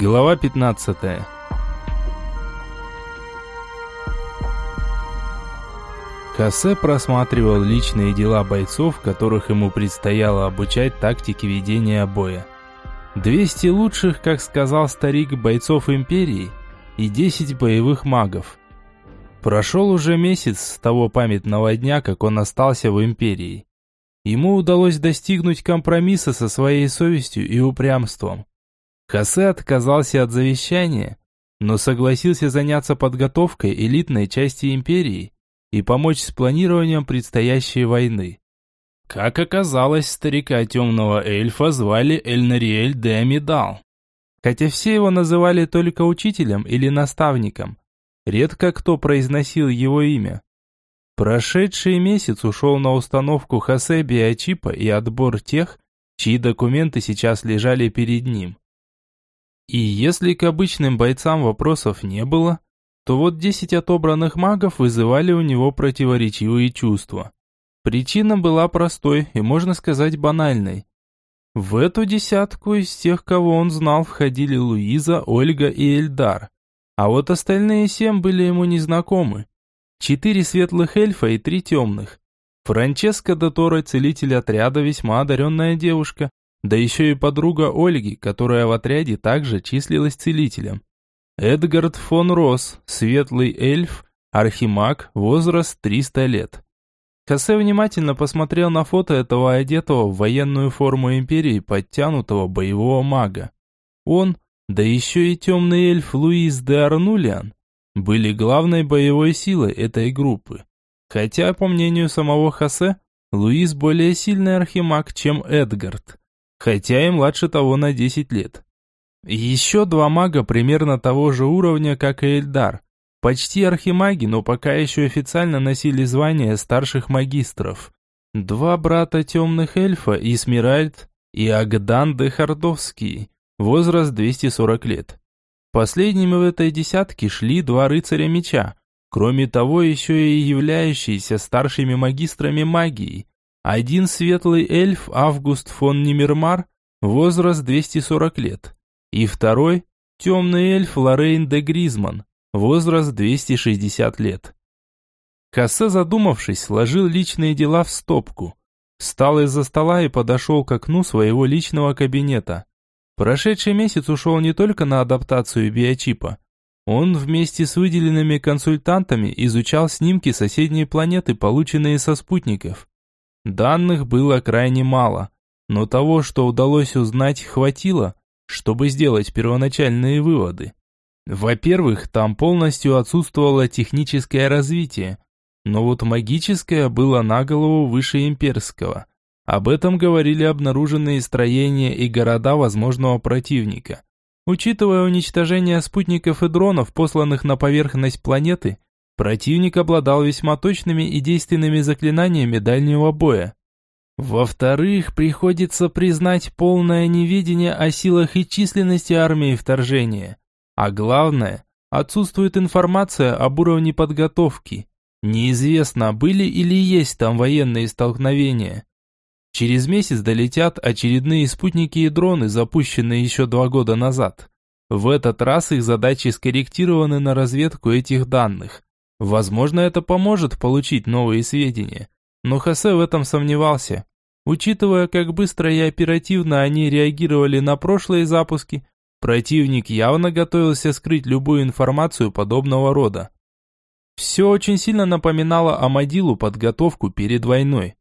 Глава 15 Хосе просматривал личные дела бойцов, которых ему предстояло обучать тактике ведения боя. 200 лучших, как сказал старик, бойцов Империи и 10 боевых магов. Прошел уже месяц с того памятного дня, как он остался в Империи. Ему удалось достигнуть компромисса со своей совестью и упрямством. Хосе отказался от завещания, но согласился заняться подготовкой элитной части империи и помочь с планированием предстоящей войны. Как оказалось, старика темного эльфа звали Эльнариэль де Амидал. Хотя все его называли только учителем или наставником, редко кто произносил его имя. Прошедший месяц ушел на установку Хосе биочипа и отбор тех, чьи документы сейчас лежали перед ним. И если к обычным бойцам вопросов не было, то вот 10 отобранных магов вызывали у него противоречивые чувства. Причина была простой и, можно сказать, банальной. В эту десятку из тех, кого он знал, входили Луиза, Ольга и Эльдар. А вот остальные семь были ему незнакомы. Четыре светлых эльфа и три темных. Франческа Доторо, целитель отряда, весьма одаренная девушка, да еще и подруга Ольги, которая в отряде также числилась целителем. Эдгард фон Росс, светлый эльф, архимаг, возраст 300 лет. Хосе внимательно посмотрел на фото этого одетого в военную форму империи подтянутого боевого мага. Он, да еще и темный эльф Луис де Арнулиан, были главной боевой силой этой группы. Хотя, по мнению самого Хосе, Луис более сильный архимаг, чем Эдгард хотя и младше того на 10 лет. Еще два мага примерно того же уровня, как и Эльдар. Почти архимаги, но пока еще официально носили звание старших магистров. Два брата темных эльфа, Исмиральд и Агдан де Хардовский, возраст 240 лет. Последними в этой десятке шли два рыцаря меча, кроме того еще и являющиеся старшими магистрами магии, один светлый эльф Август фон Немермар, возраст 240 лет. И второй – темный эльф Лоррейн де Гризман, возраст 260 лет. Кассе, задумавшись, сложил личные дела в стопку. Встал из-за стола и подошел к окну своего личного кабинета. Прошедший месяц ушел не только на адаптацию биочипа. Он вместе с выделенными консультантами изучал снимки соседней планеты, полученные со спутников. Данных было крайне мало, но того, что удалось узнать, хватило, чтобы сделать первоначальные выводы. Во-первых, там полностью отсутствовало техническое развитие, но вот магическое было на голову выше имперского. Об этом говорили обнаруженные строения и города возможного противника. Учитывая уничтожение спутников и дронов, посланных на поверхность планеты, Противник обладал весьма точными и действенными заклинаниями дальнего боя. Во-вторых, приходится признать полное неведение о силах и численности армии вторжения. А главное, отсутствует информация об уровне подготовки. Неизвестно, были или есть там военные столкновения. Через месяц долетят очередные спутники и дроны, запущенные еще два года назад. В этот раз их задачи скорректированы на разведку этих данных. Возможно, это поможет получить новые сведения. Но Хосе в этом сомневался. Учитывая, как быстро и оперативно они реагировали на прошлые запуски, противник явно готовился скрыть любую информацию подобного рода. Все очень сильно напоминало Амадилу подготовку перед войной.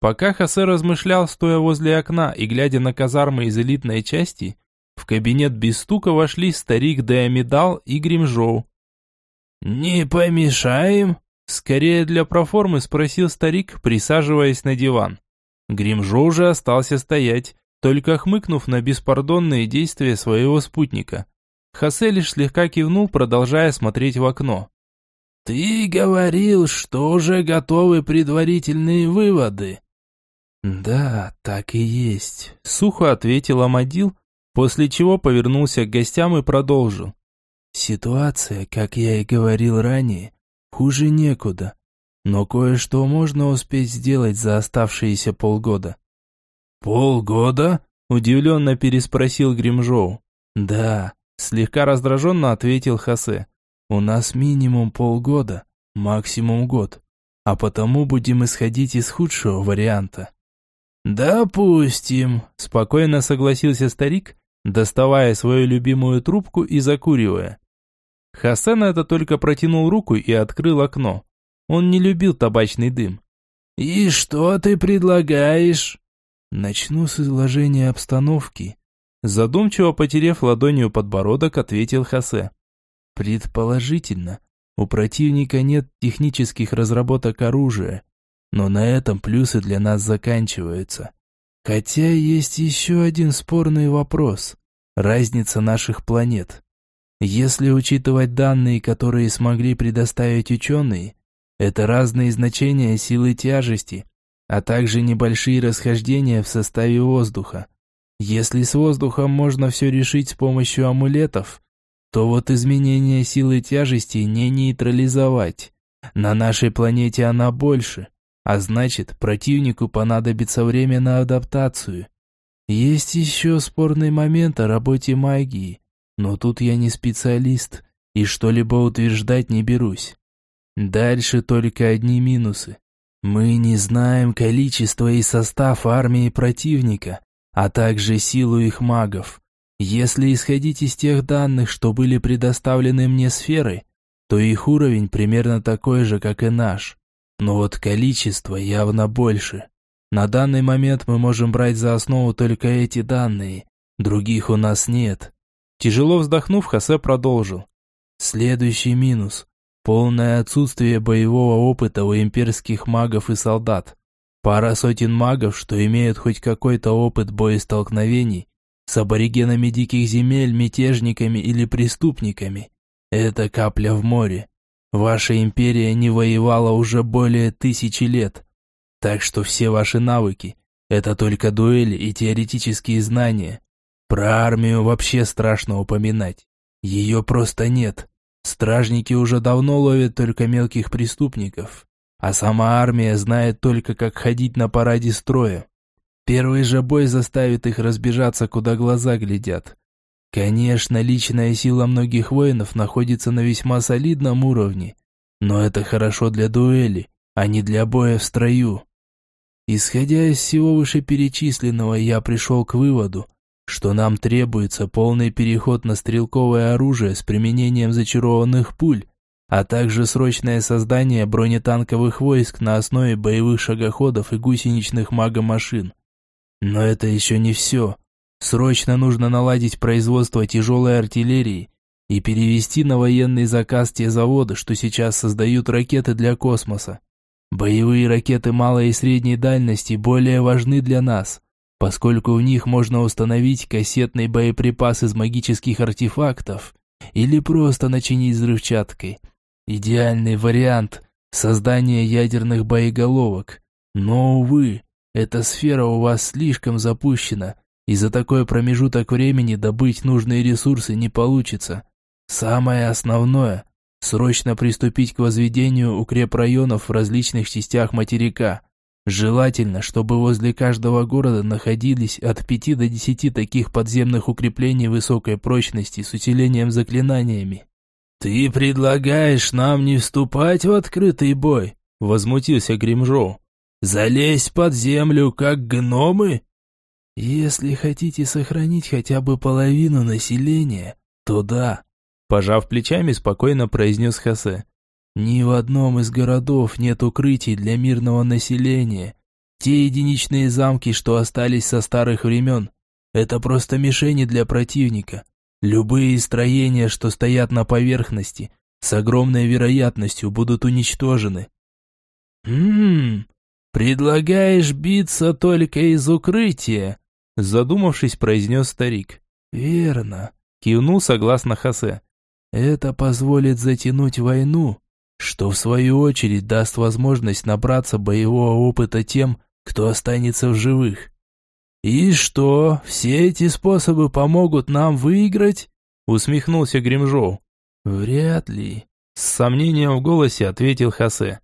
Пока Хосе размышлял, стоя возле окна и глядя на казармы из элитной части, в кабинет без стука вошли старик Деамидал и Гримжоу. «Не помешаем?» Скорее для проформы спросил старик, присаживаясь на диван. Гримжо уже остался стоять, только хмыкнув на беспардонные действия своего спутника. Хосе лишь слегка кивнул, продолжая смотреть в окно. «Ты говорил, что уже готовы предварительные выводы». «Да, так и есть», — сухо ответил Амадил, после чего повернулся к гостям и продолжил. Ситуация, как я и говорил ранее, хуже некуда. Но кое-что можно успеть сделать за оставшиеся полгода. «Полгода?» – удивленно переспросил Гримжоу. «Да, Слегка раздраженно ответил Хосе. «У нас минимум полгода, максимум год, а потому будем исходить из худшего варианта». «Допустим», – спокойно согласился старик, доставая свою любимую трубку и закуривая. Хосе на это только протянул руку и открыл окно. Он не любил табачный дым. «И что ты предлагаешь?» «Начну с изложения обстановки», Задумчиво потерев ладонью подбородок, ответил Хосе. Предположительно, у противника нет технических разработок оружия, но на этом плюсы для нас заканчиваются. Хотя есть еще один спорный вопрос – разница наших планет. Если учитывать данные, которые смогли предоставить ученые, это разные значения силы тяжести, а также небольшие расхождения в составе воздуха. Если с воздухом можно все решить с помощью амулетов, то вот изменение силы тяжести не нейтрализовать. На нашей планете она больше, а значит, противнику понадобится время на адаптацию. Есть еще спорный момент о работе магии, но тут я не специалист и что-либо утверждать не берусь. Дальше только одни минусы. Мы не знаем количество и состав армии противника, а также силу их магов. Если исходить из тех данных, что были предоставлены мне сферой, то их уровень примерно такой же, как и наш. Но вот количество явно больше. На данный момент мы можем брать за основу только эти данные. Других у нас нет. Тяжело вздохнув, Хосе продолжил. Следующий минус. Полное отсутствие боевого опыта у имперских магов и солдат. Пара сотен магов, что имеют хоть какой-то опыт боестолкновений с аборигенами диких земель, мятежниками или преступниками. Это капля в море. Ваша империя не воевала уже более тысячи лет. Так что все ваши навыки – это только дуэли и теоретические знания. Про армию вообще страшно упоминать. Ее просто нет. Стражники уже давно ловят только мелких преступников а сама армия знает только, как ходить на параде строя. Первый же бой заставит их разбежаться, куда глаза глядят. Конечно, личная сила многих воинов находится на весьма солидном уровне, но это хорошо для дуэли, а не для боя в строю. Исходя из всего вышеперечисленного, я пришел к выводу, что нам требуется полный переход на стрелковое оружие с применением зачарованных пуль, а также срочное создание бронетанковых войск на основе боевых шагоходов и гусеничных магомашин. Но это еще не все. Срочно нужно наладить производство тяжелой артиллерии и перевести на военный заказ те заводы, что сейчас создают ракеты для космоса. Боевые ракеты малой и средней дальности более важны для нас, поскольку в них можно установить кассетный боеприпас из магических артефактов или просто начинить взрывчаткой – Идеальный вариант создания ядерных боеголовок. Но, увы, эта сфера у вас слишком запущена, и за такой промежуток времени добыть нужные ресурсы не получится. Самое основное – срочно приступить к возведению укрепрайонов в различных частях материка. Желательно, чтобы возле каждого города находились от 5 до 10 таких подземных укреплений высокой прочности с усилением заклинаниями. «Ты предлагаешь нам не вступать в открытый бой?» — возмутился Гримжоу. «Залезть под землю, как гномы?» «Если хотите сохранить хотя бы половину населения, то да», — пожав плечами, спокойно произнес Хосе. «Ни в одном из городов нет укрытий для мирного населения. Те единичные замки, что остались со старых времен, это просто мишени для противника. Любые строения, что стоят на поверхности, с огромной вероятностью будут уничтожены. «Ммм, предлагаешь биться только из укрытия?» Задумавшись, произнес старик. «Верно», — кивнул согласно Хосе. «Это позволит затянуть войну, что в свою очередь даст возможность набраться боевого опыта тем, кто останется в живых. «И что, все эти способы помогут нам выиграть?» усмехнулся Гримжоу. «Вряд ли», с сомнением в голосе ответил Хосе.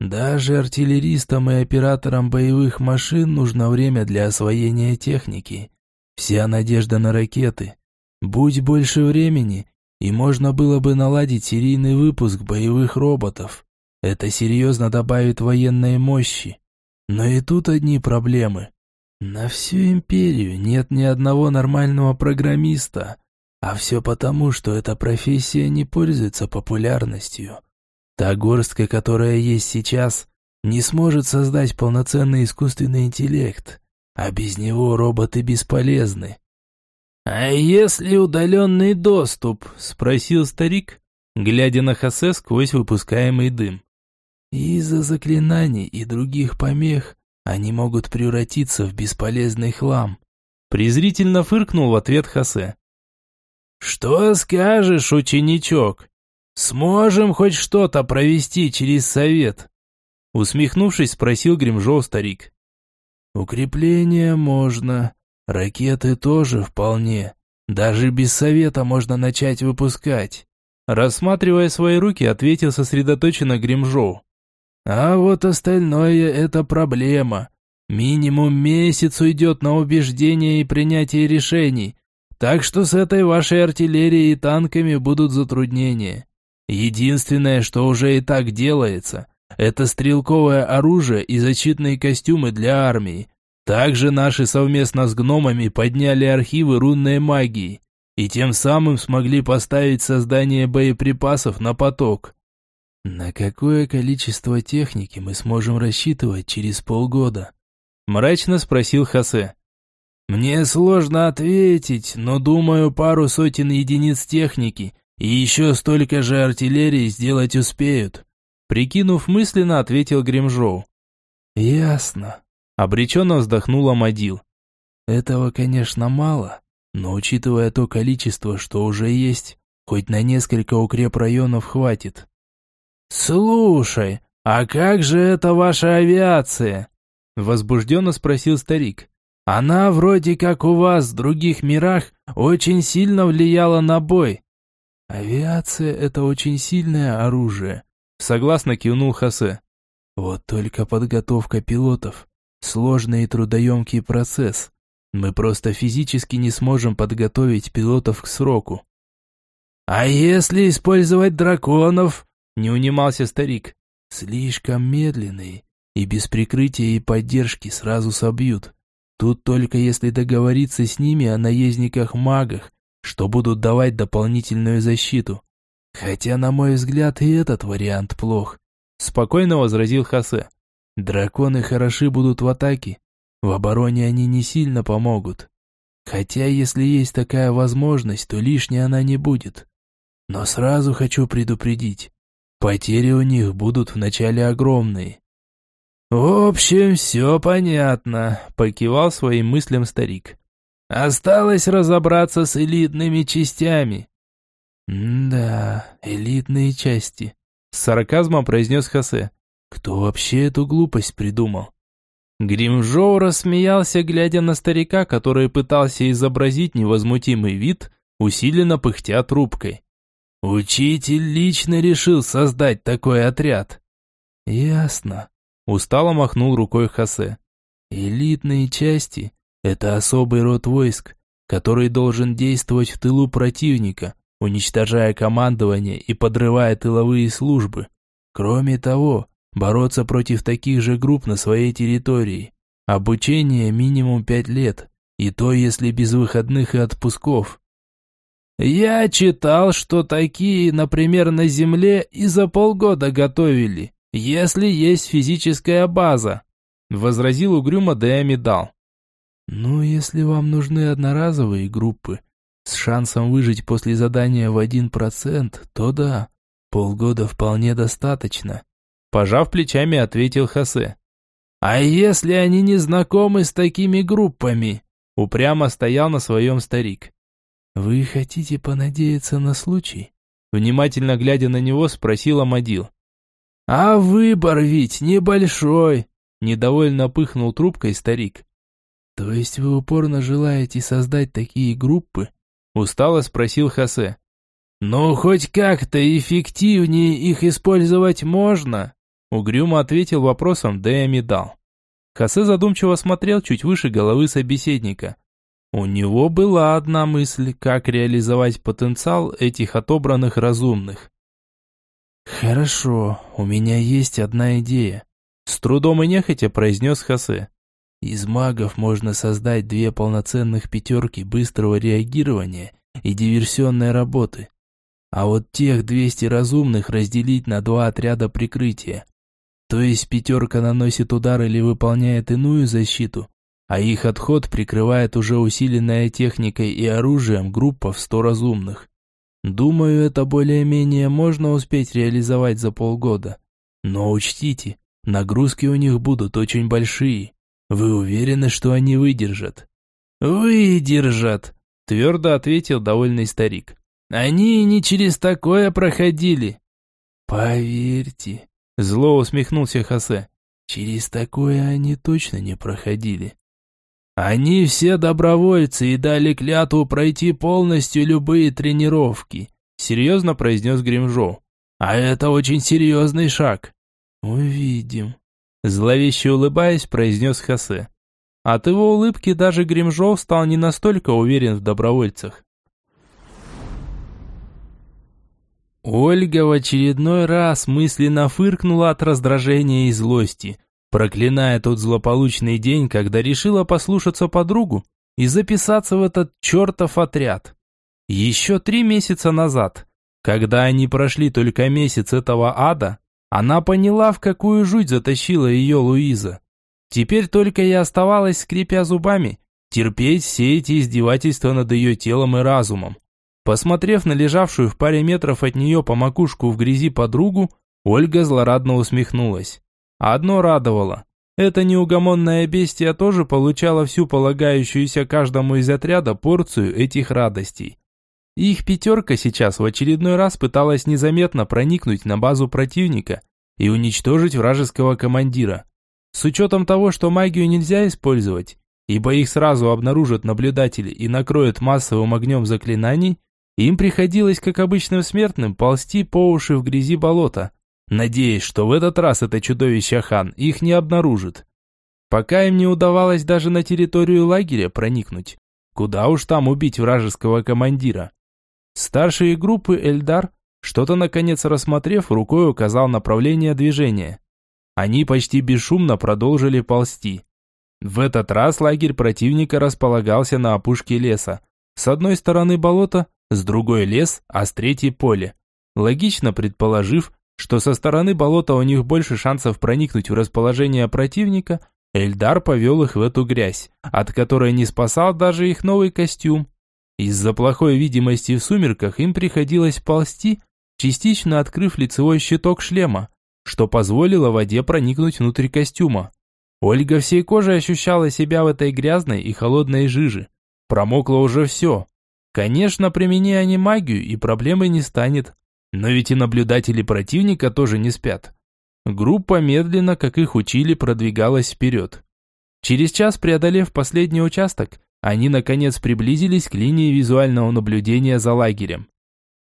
«Даже артиллеристам и операторам боевых машин нужно время для освоения техники. Вся надежда на ракеты. Будь больше времени, и можно было бы наладить серийный выпуск боевых роботов. Это серьезно добавит военной мощи. Но и тут одни проблемы. На всю империю нет ни одного нормального программиста, а все потому, что эта профессия не пользуется популярностью. Та горстка, которая есть сейчас, не сможет создать полноценный искусственный интеллект, а без него роботы бесполезны. «А если удаленный доступ?» – спросил старик, глядя на Хосе сквозь выпускаемый дым. «Из-за заклинаний и других помех они могут превратиться в бесполезный хлам», – презрительно фыркнул в ответ Хосе. «Что скажешь, ученичок? Сможем хоть что-то провести через совет?» Усмехнувшись, спросил Гримжоу старик. «Укрепление можно, ракеты тоже вполне. Даже без совета можно начать выпускать». Рассматривая свои руки, ответил сосредоточенно Гримжоу. «А вот остальное – это проблема. Минимум месяц уйдет на убеждение и принятие решений, так что с этой вашей артиллерией и танками будут затруднения. Единственное, что уже и так делается, это стрелковое оружие и защитные костюмы для армии. Также наши совместно с гномами подняли архивы рунной магии и тем самым смогли поставить создание боеприпасов на поток. На какое количество техники мы сможем рассчитывать через полгода? Мрачно спросил Хосе. Мне сложно ответить, но думаю, пару сотен единиц техники и еще столько же артиллерии сделать успеют. Прикинув мысленно, ответил Гримжоу. Ясно. Обреченно вздохнула Мадил. Этого, конечно, мало, но учитывая то количество, что уже есть, хоть на несколько укрепрайонов хватит. «Слушай, а как же это ваша авиация?» Возбужденно спросил старик. Она вроде как у вас в других мирах очень сильно влияла на бой. Авиация – это очень сильное оружие, согласно кивнул Хосе. Вот только подготовка пилотов – сложный и трудоемкий процесс. Мы просто физически не сможем подготовить пилотов к сроку. «А если использовать драконов?» – не унимался старик. «Слишком медленные, и без прикрытия и поддержки сразу собьют. Тут только если договориться с ними о наездниках-магах, что будут давать дополнительную защиту. Хотя, на мой взгляд, и этот вариант плох. Спокойно возразил Хасе. Драконы хороши будут в атаке. В обороне они не сильно помогут. Хотя, если есть такая возможность, то лишней она не будет. Но сразу хочу предупредить. Потери у них будут вначале огромные. «В общем, все понятно», – покивал своим мыслям старик. «Осталось разобраться с элитными частями». «Да, элитные части», – с сарказмом произнес Хосе. «Кто вообще эту глупость придумал?» Гримжоу рассмеялся, глядя на старика, который пытался изобразить невозмутимый вид, усиленно пыхтя трубкой. «Учитель лично решил создать такой отряд». «Ясно. Устало махнул рукой Хосе. Элитные части – это особый род войск, который должен действовать в тылу противника, уничтожая командование и подрывая тыловые службы. Кроме того, бороться против таких же групп на своей территории. Обучение минимум пять лет, и то, если без выходных и отпусков. Я читал, что такие, например, на Земле и за полгода готовили если есть физическая база», – возразил угрюмо Деамидал. «Ну, если вам нужны одноразовые группы, с шансом выжить после задания в один процент, то да, полгода вполне достаточно», – пожав плечами, ответил Хосе. «А если они не знакомы с такими группами?» – упрямо стоял на своем старик. «Вы хотите понадеяться на случай?» Внимательно глядя на него, спросил Амадил. «А выбор ведь небольшой!» Недовольно пыхнул трубкой старик. «То есть вы упорно желаете создать такие группы?» Устало спросил Хосе. «Ну, хоть как-то эффективнее их использовать можно?» Угрюмо ответил вопросом Деамидал. Хосе задумчиво смотрел чуть выше головы собеседника. У него была одна мысль, как реализовать потенциал этих отобранных разумных. «Хорошо, у меня есть одна идея», – с трудом и нехотя произнес Хосе. «Из магов можно создать две полноценных пятерки быстрого реагирования и диверсионной работы. А вот тех 200 разумных разделить на два отряда прикрытия. То есть пятерка наносит удар или выполняет иную защиту, а их отход прикрывает уже усиленная техникой и оружием группа в 100 разумных. Думаю, это более-менее можно успеть реализовать за полгода. Но учтите, нагрузки у них будут очень большие. Вы уверены, что они выдержат? Выдержат, твердо ответил довольный старик. Они не через такое проходили. Поверьте, зло усмехнулся Хосе. Через такое они точно не проходили. Они все добровольцы и дали клятву пройти полностью любые тренировки, серьезно произнес Гримжоу. А это очень серьезный шаг. Увидим. Зловеще улыбаясь, произнес Хосе. От его улыбки даже Гримжоу стал не настолько уверен в добровольцах. Ольга в очередной раз мысленно фыркнула от раздражения и злости, проклиная тот злополучный день, когда решила послушаться подругу и записаться в этот чертов отряд. Еще три месяца назад, когда они прошли только месяц этого ада, она поняла, в какую жуть затащила ее Луиза. Теперь только и оставалось, скрипя зубами, терпеть все эти издевательства над ее телом и разумом. Посмотрев на лежавшую в паре метров от нее по макушку в грязи подругу, Ольга злорадно усмехнулась. Одно радовало. Эта неугомонная бестия тоже получала всю полагающуюся каждому из отряда порцию этих радостей. Их пятерка сейчас в очередной раз пыталась незаметно проникнуть на базу противника и уничтожить вражеского командира. С учетом того, что магию нельзя использовать, ибо их сразу обнаружат наблюдатели и накроют массовым огнем заклинаний, им приходилось, как обычным смертным, ползти по уши в грязи болота, надеясь, что в этот раз это чудовище Хан их не обнаружит. Пока им не удавалось даже на территорию лагеря проникнуть. Куда уж там убить вражеского командира. Старшие группы Эльдар, что-то наконец рассмотрев, рукой указал направление движения. Они почти бесшумно продолжили ползти. В этот раз лагерь противника располагался на опушке леса. С одной стороны болото, с другой лес, а с третьей поле. Логично предположив, что со стороны болота у них больше шансов проникнуть в расположение противника, Эльдар повел их в эту грязь, от которой не спасал даже их новый костюм. Из-за плохой видимости в сумерках им приходилось ползти, частично открыв лицевой щиток шлема, что позволило воде проникнуть внутрь костюма. Ольга всей кожей ощущала себя в этой грязной и холодной жиже. Промокло уже все. Конечно, примени они магию, и проблемы не станет. Но ведь и наблюдатели противника тоже не спят. Группа медленно, как их учили, продвигалась вперед. Через час, преодолев последний участок, они наконец приблизились к линии визуального наблюдения за лагерем.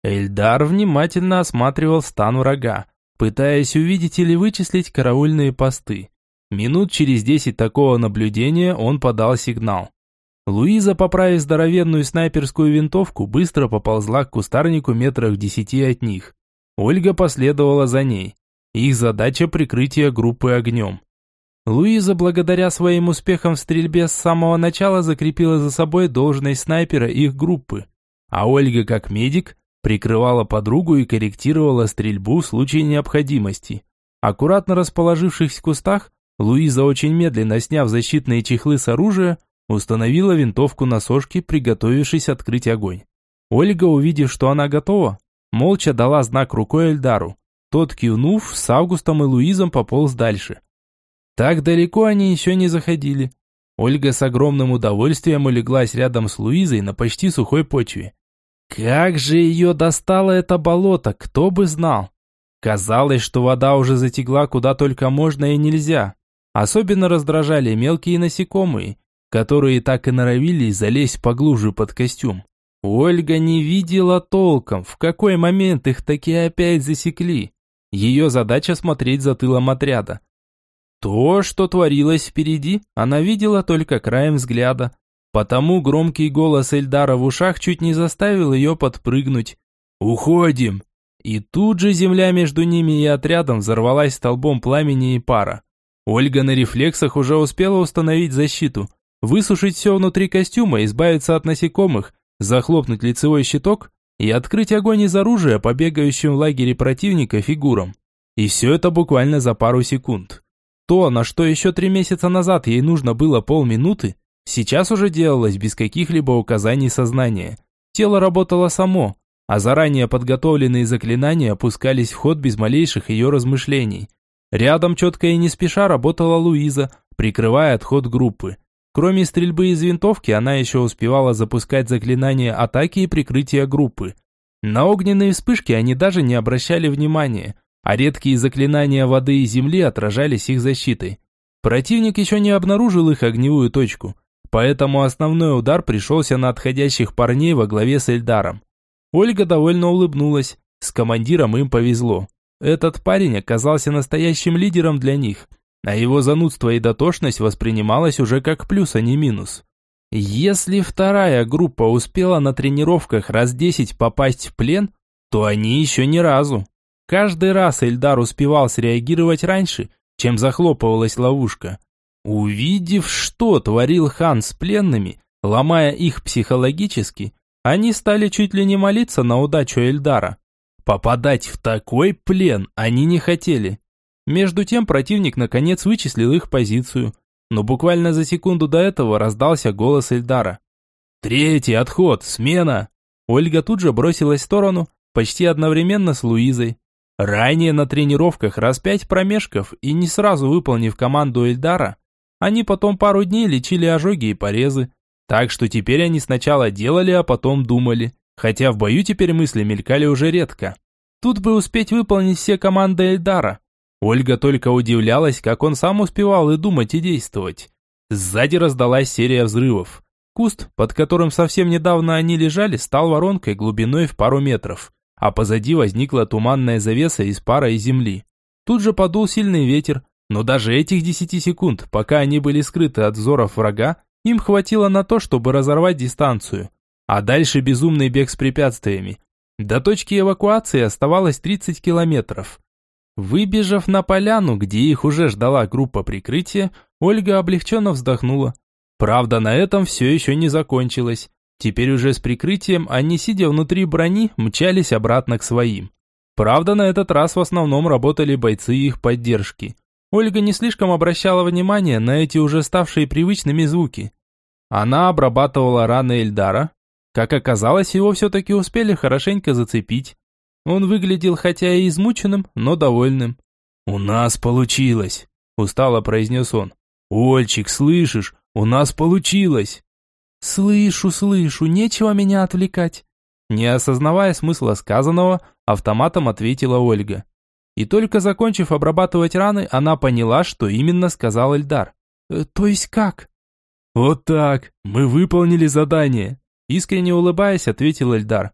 Эльдар внимательно осматривал стан врага, пытаясь увидеть или вычислить караульные посты. Минут через десять такого наблюдения он подал сигнал. Луиза, поправив здоровенную снайперскую винтовку, быстро поползла к кустарнику метрах в десяти от них. Ольга последовала за ней. Их задача – прикрытие группы огнем. Луиза, благодаря своим успехам в стрельбе с самого начала, закрепила за собой должность снайпера их группы. А Ольга, как медик, прикрывала подругу и корректировала стрельбу в случае необходимости. Аккуратно расположившись в кустах, Луиза, очень медленно сняв защитные чехлы с оружия, Установила винтовку на сошке, приготовившись открыть огонь. Ольга, увидев, что она готова, молча дала знак рукой Эльдару. Тот, кивнув, с Августом и Луизом пополз дальше. Так далеко они еще не заходили. Ольга с огромным удовольствием улеглась рядом с Луизой на почти сухой почве. Как же ее достало это болото, кто бы знал. Казалось, что вода уже затекла куда только можно и нельзя. Особенно раздражали мелкие насекомые, которые так и норовили залезть поглубже под костюм. Ольга не видела толком, в какой момент их таки опять засекли. Ее задача смотреть за тылом отряда. То, что творилось впереди, она видела только краем взгляда. Потому громкий голос Эльдара в ушах чуть не заставил ее подпрыгнуть. «Уходим!» И тут же земля между ними и отрядом взорвалась столбом пламени и пара. Ольга на рефлексах уже успела установить защиту, высушить все внутри костюма, избавиться от насекомых, захлопнуть лицевой щиток и открыть огонь из оружия по бегающим в лагере противника фигурам. И все это буквально за пару секунд. То, на что еще три месяца назад ей нужно было полминуты, сейчас уже делалось без каких-либо указаний сознания. Тело работало само, а заранее подготовленные заклинания опускались в ход без малейших ее размышлений. Рядом четко и не спеша работала Луиза, прикрывая отход группы. Кроме стрельбы из винтовки, она еще успевала запускать заклинания атаки и прикрытия группы. На огненные вспышки они даже не обращали внимания, а редкие заклинания воды и земли отражались их защитой. Противник еще не обнаружил их огневую точку, поэтому основной удар пришелся на отходящих парней во главе с Эльдаром. Ольга довольно улыбнулась, с командиром им повезло. Этот парень оказался настоящим лидером для них – а его занудство и дотошность воспринималось уже как плюс, а не минус. Если вторая группа успела на тренировках раз десять попасть в плен, то они еще ни разу. Каждый раз Эльдар успевал среагировать раньше, чем захлопывалась ловушка. Увидев, что творил хан с пленными, ломая их психологически, они стали чуть ли не молиться на удачу Эльдара. Попадать в такой плен они не хотели. Между тем противник наконец вычислил их позицию, но буквально за секунду до этого раздался голос Эльдара. «Третий отход! Смена!» Ольга тут же бросилась в сторону, почти одновременно с Луизой. Ранее на тренировках раз пять промежков и не сразу выполнив команду Эльдара, они потом пару дней лечили ожоги и порезы. Так что теперь они сначала делали, а потом думали. Хотя в бою теперь мысли мелькали уже редко. Тут бы успеть выполнить все команды Эльдара. Ольга только удивлялась, как он сам успевал и думать, и действовать. Сзади раздалась серия взрывов. Куст, под которым совсем недавно они лежали, стал воронкой глубиной в пару метров, а позади возникла туманная завеса из пара и земли. Тут же подул сильный ветер, но даже этих десяти секунд, пока они были скрыты от взоров врага, им хватило на то, чтобы разорвать дистанцию. А дальше безумный бег с препятствиями. До точки эвакуации оставалось 30 километров. Выбежав на поляну, где их уже ждала группа прикрытия, Ольга облегченно вздохнула. Правда, на этом все еще не закончилось. Теперь уже с прикрытием они, сидя внутри брони, мчались обратно к своим. Правда, на этот раз в основном работали бойцы их поддержки. Ольга не слишком обращала внимание на эти уже ставшие привычными звуки. Она обрабатывала раны Эльдара. Как оказалось, его все-таки успели хорошенько зацепить. Он выглядел хотя и измученным, но довольным. «У нас получилось», – устало произнес он. «Ольчик, слышишь, у нас получилось!» «Слышу, слышу, нечего меня отвлекать!» Не осознавая смысла сказанного, автоматом ответила Ольга. И только закончив обрабатывать раны, она поняла, что именно сказал Эльдар. «Э, «То есть как?» «Вот так, мы выполнили задание», искренне улыбаясь, ответил Эльдар.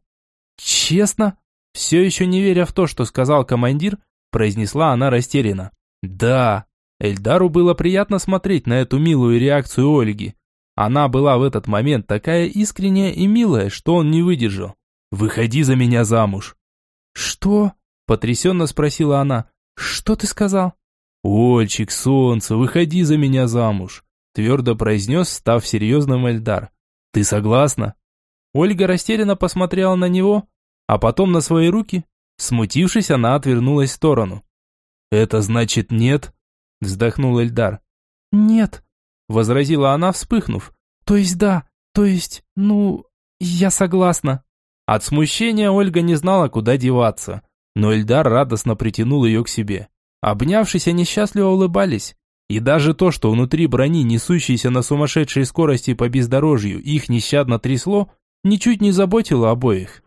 «Честно?» Все еще не веря в то, что сказал командир, произнесла она растерянно. «Да». Эльдару было приятно смотреть на эту милую реакцию Ольги. Она была в этот момент такая искренняя и милая, что он не выдержал. «Выходи за меня замуж». «Что?» – потрясенно спросила она. «Что ты сказал?» «Ольчик, солнце, выходи за меня замуж», – твердо произнес, став серьезным Эльдар. «Ты согласна?» Ольга растерянно посмотрела на него, а потом на свои руки. Смутившись, она отвернулась в сторону. «Это значит нет?» – вздохнул Эльдар. «Нет», – возразила она, вспыхнув. «То есть да, то есть, ну, я согласна». От смущения Ольга не знала, куда деваться, но Эльдар радостно притянул ее к себе. Обнявшись, они счастливо улыбались. И даже то, что внутри брони, несущейся на сумасшедшей скорости по бездорожью, их нещадно трясло, ничуть не заботило обоих.